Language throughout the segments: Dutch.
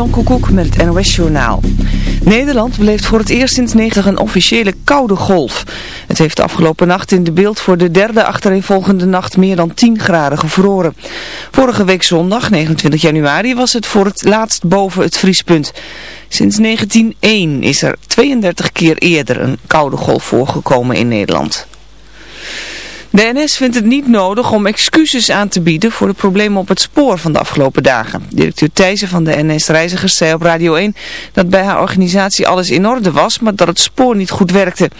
Marjan Koekoek met het NOS Journaal. Nederland beleeft voor het eerst sinds 90 een officiële koude golf. Het heeft de afgelopen nacht in de beeld voor de derde achtereenvolgende nacht meer dan 10 graden gevroren. Vorige week zondag, 29 januari, was het voor het laatst boven het vriespunt. Sinds 1901 is er 32 keer eerder een koude golf voorgekomen in Nederland. De NS vindt het niet nodig om excuses aan te bieden voor de problemen op het spoor van de afgelopen dagen. Directeur Thijssen van de NS Reizigers zei op Radio 1 dat bij haar organisatie alles in orde was, maar dat het spoor niet goed werkte.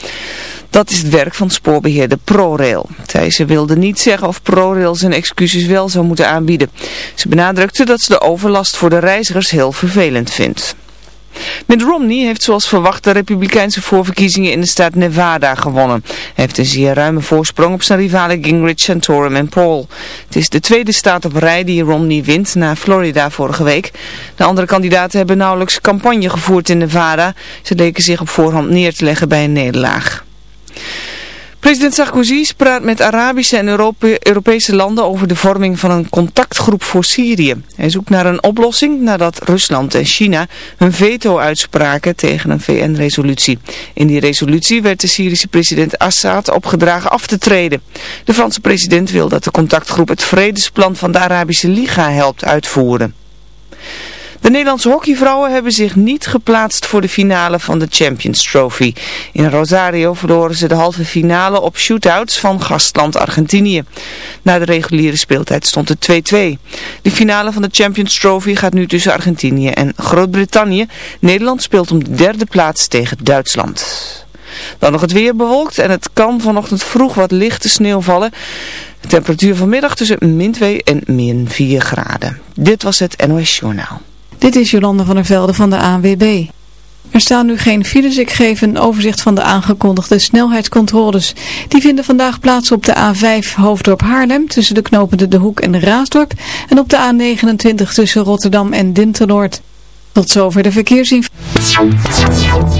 Dat is het werk van spoorbeheerder ProRail. Thijssen wilde niet zeggen of ProRail zijn excuses wel zou moeten aanbieden. Ze benadrukte dat ze de overlast voor de reizigers heel vervelend vindt. Mitt Romney heeft zoals verwacht de republikeinse voorverkiezingen in de staat Nevada gewonnen. Hij heeft een zeer ruime voorsprong op zijn rivalen Gingrich, Santorum en Paul. Het is de tweede staat op rij die Romney wint na Florida vorige week. De andere kandidaten hebben nauwelijks campagne gevoerd in Nevada. Ze leken zich op voorhand neer te leggen bij een nederlaag. President Sarkozy praat met Arabische en Europese landen over de vorming van een contactgroep voor Syrië. Hij zoekt naar een oplossing nadat Rusland en China hun veto uitspraken tegen een VN-resolutie. In die resolutie werd de Syrische president Assad opgedragen af te treden. De Franse president wil dat de contactgroep het vredesplan van de Arabische Liga helpt uitvoeren. De Nederlandse hockeyvrouwen hebben zich niet geplaatst voor de finale van de Champions Trophy. In Rosario verloren ze de halve finale op shootouts van gastland Argentinië. Na de reguliere speeltijd stond het 2-2. De finale van de Champions Trophy gaat nu tussen Argentinië en Groot-Brittannië. Nederland speelt om de derde plaats tegen Duitsland. Dan nog het weer bewolkt en het kan vanochtend vroeg wat lichte sneeuw vallen. Temperatuur vanmiddag tussen min 2 en min 4 graden. Dit was het NOS Journaal. Dit is Jolande van der Velde van de ANWB. Er staan nu geen files. Ik geef een overzicht van de aangekondigde snelheidscontroles. Die vinden vandaag plaats op de A5 Hoofddorp Haarlem tussen de knopende De Hoek en de Raasdorp. En op de A29 tussen Rotterdam en Dinternoord. Tot zover de verkeersinformatie.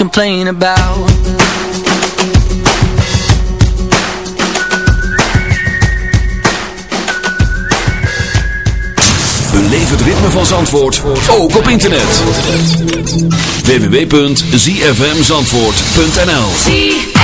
complain about het ritme van Zandvoort, ook op internet. www.zfmzandvoort.nl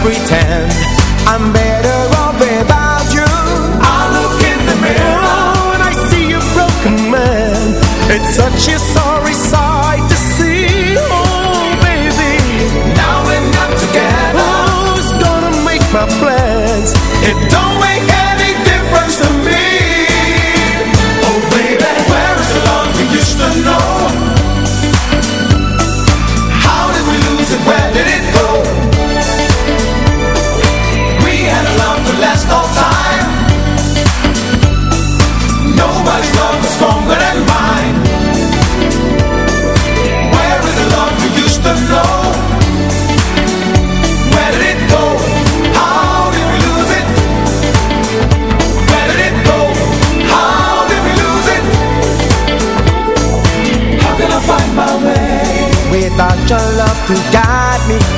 pretend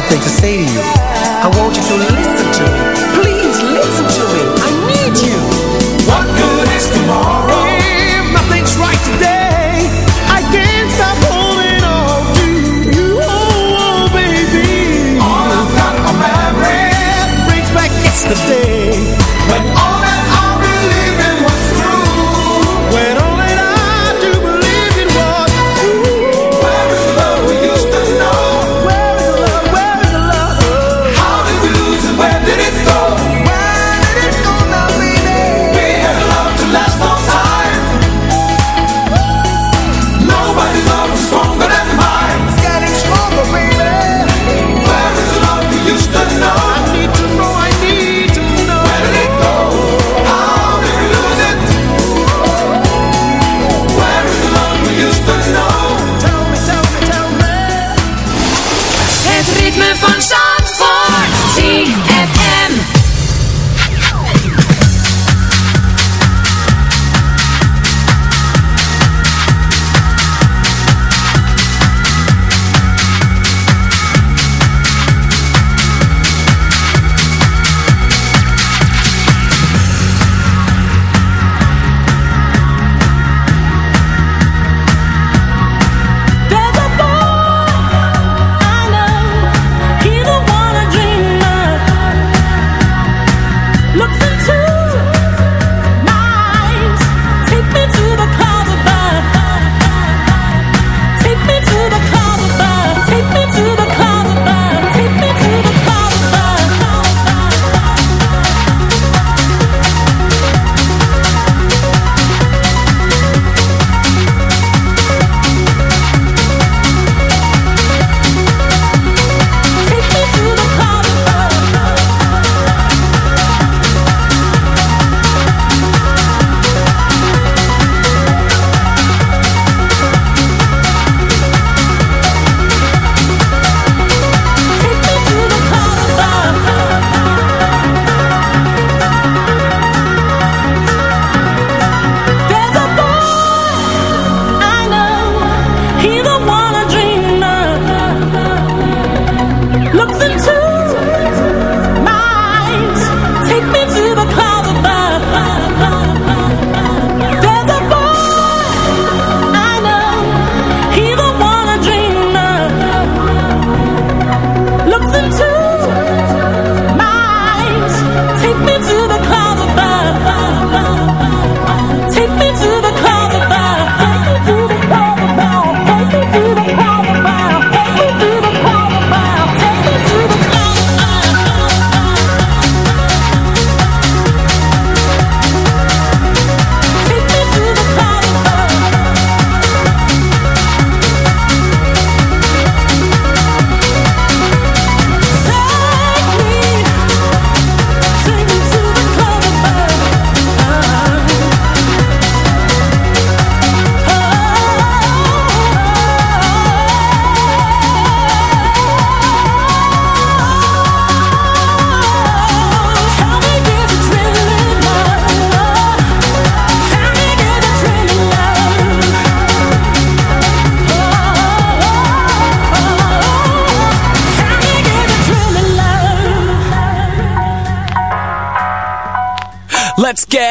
lot of things to say to you. I want you to listen.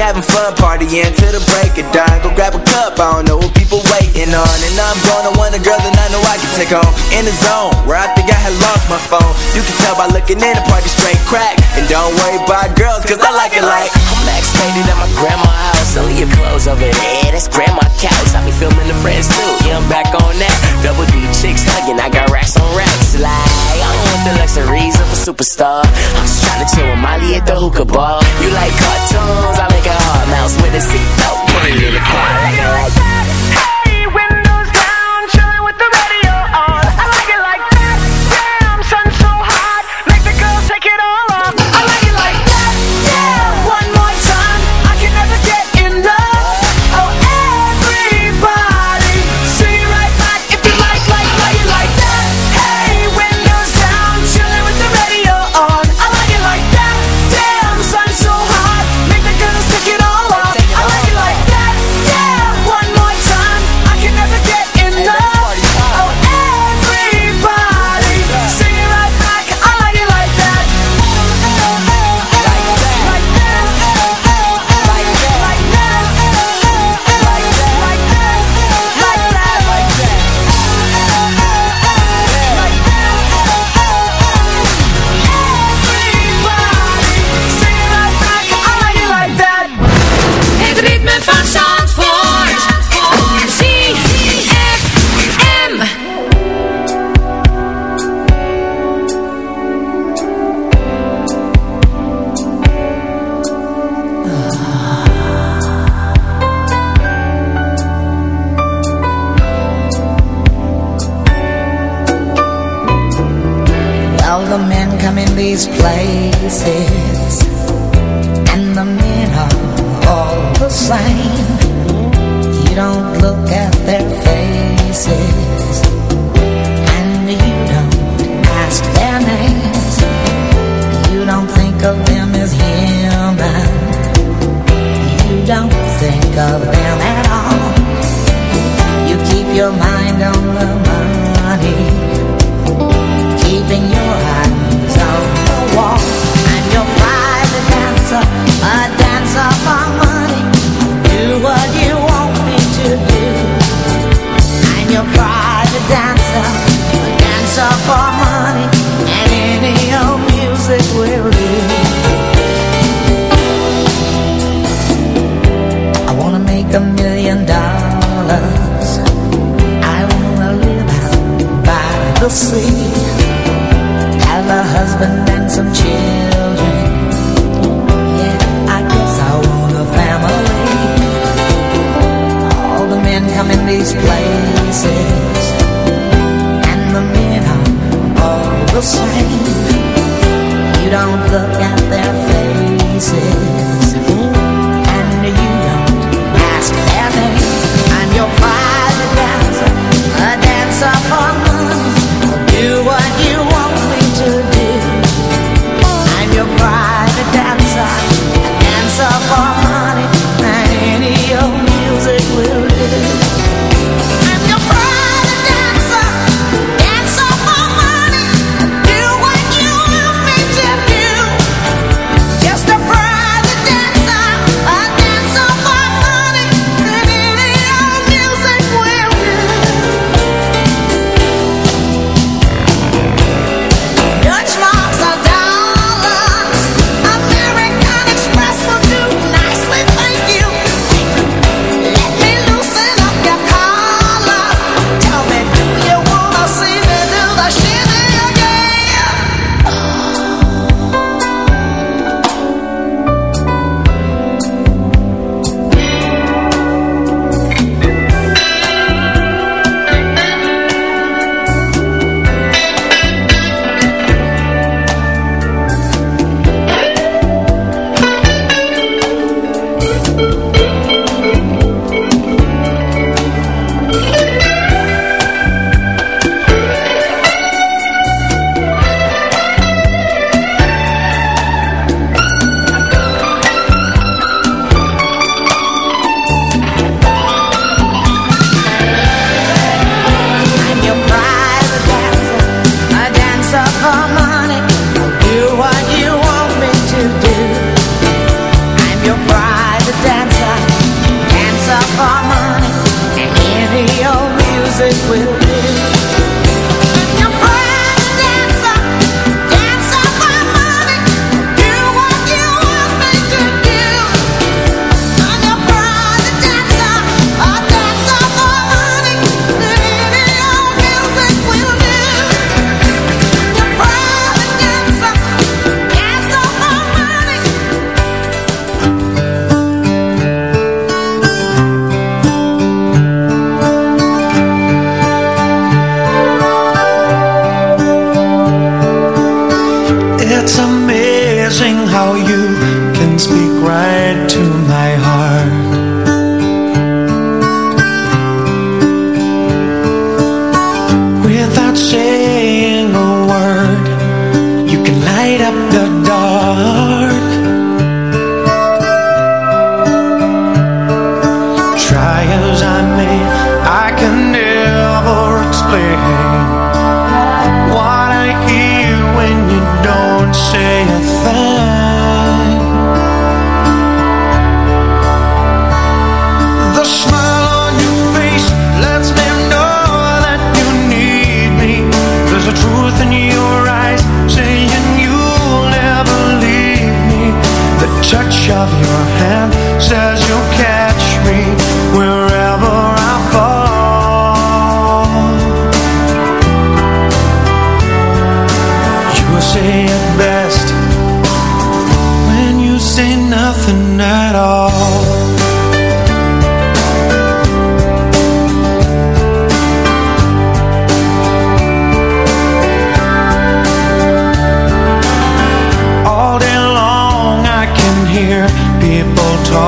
having fun partying till the break of dawn. Go grab a cup, I don't know what people waiting on. And I'm gonna want a girl that I know I can take home in the zone had lost my phone. You can tell by looking in the party straight crack. And don't worry about girls cause I like it like I'm backstated at my grandma's house. Only your clothes over there, that's grandma couch. I be filming the friends too, yeah I'm back on that. Double D chicks hugging, I got racks on racks. Like, I don't want the luxuries of a superstar. I'm just trying to chill with Molly at the hookah bar. You like cartoons, I make a hard mouse with a seatbelt. Put it in the car, I like that.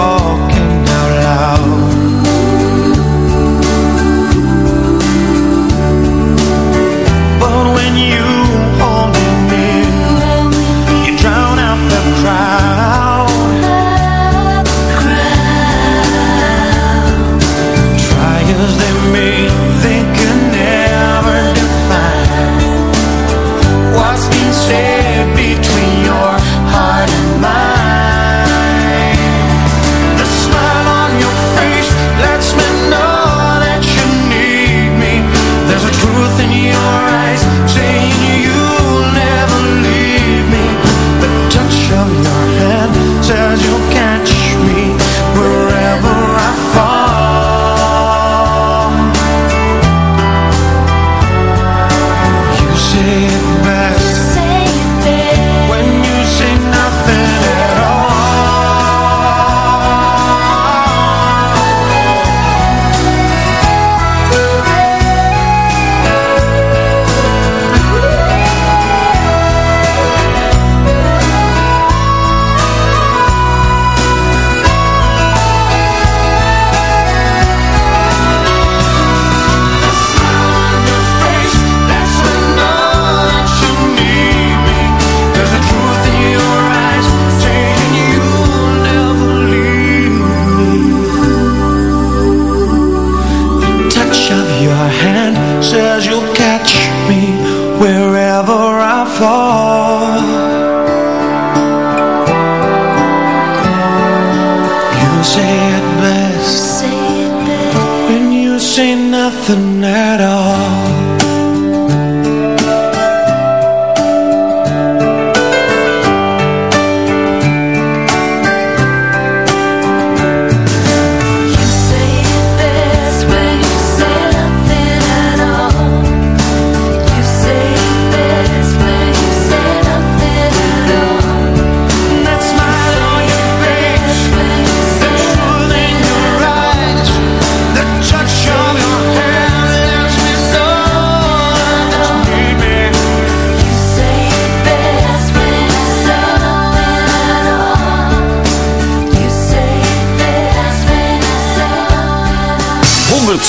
walk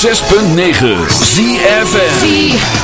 106.9 ZFN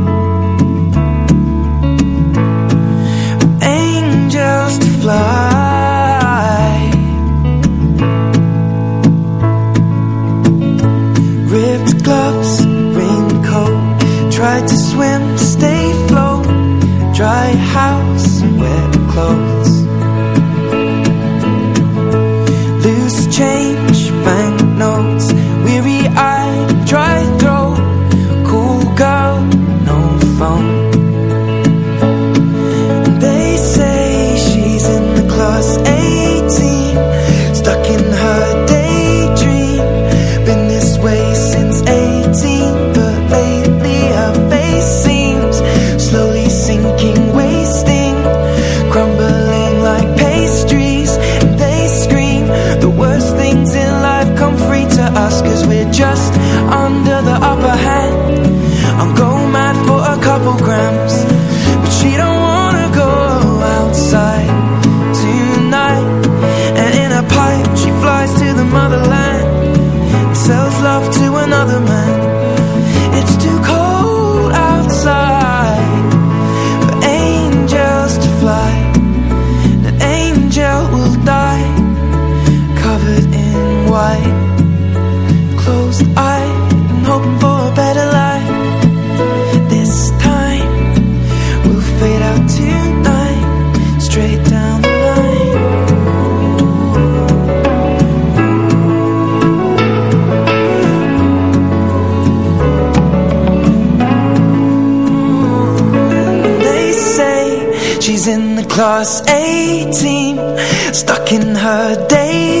18 Stuck in her days.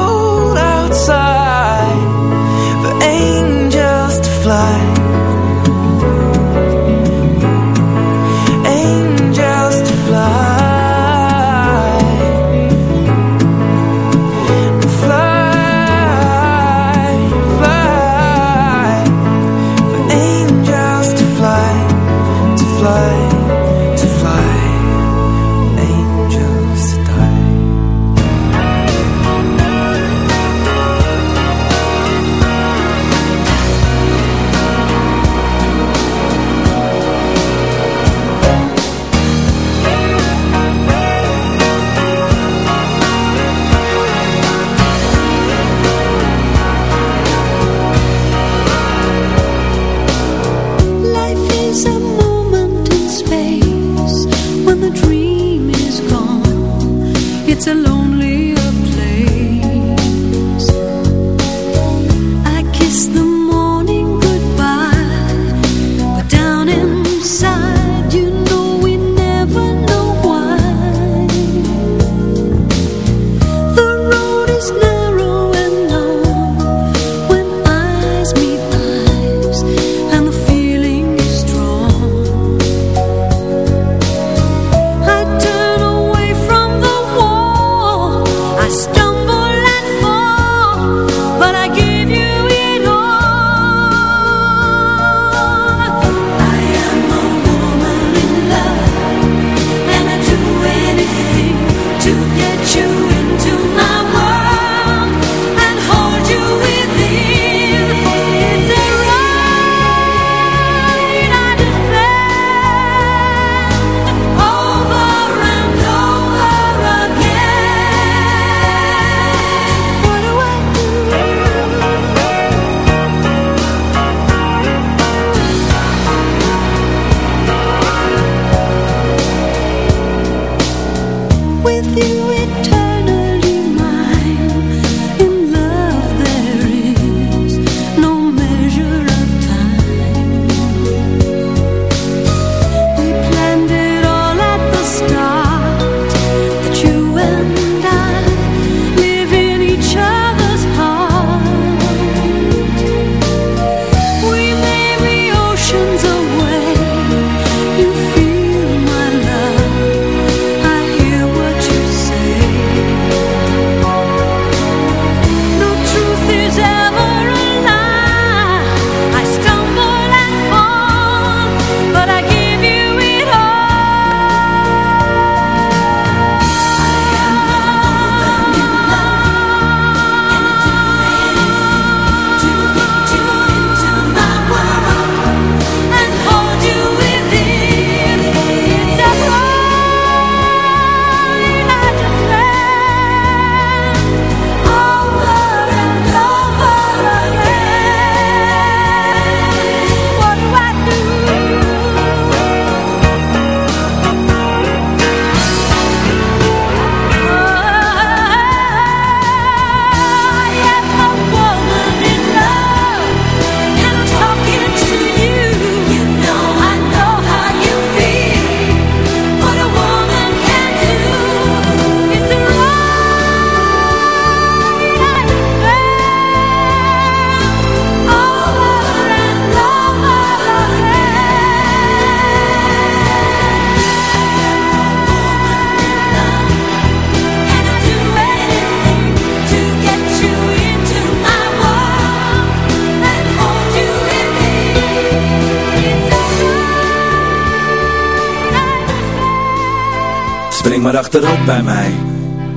Bij mij,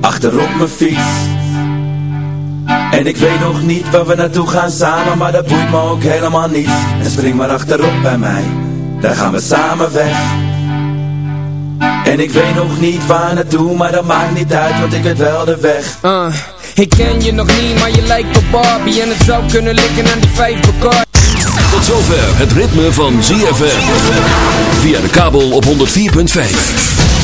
achterop mijn fiets. En ik weet nog niet waar we naartoe gaan samen, maar dat boeit me ook helemaal niet. En spring maar achterop bij mij, daar gaan we samen weg. En ik weet nog niet waar naartoe, maar dat maakt niet uit, want ik weet wel de weg. Uh, ik ken je nog niet, maar je lijkt op Barbie En het zou kunnen liggen aan die vijf bekar Tot zover het ritme van ZFM Via de kabel op 104.5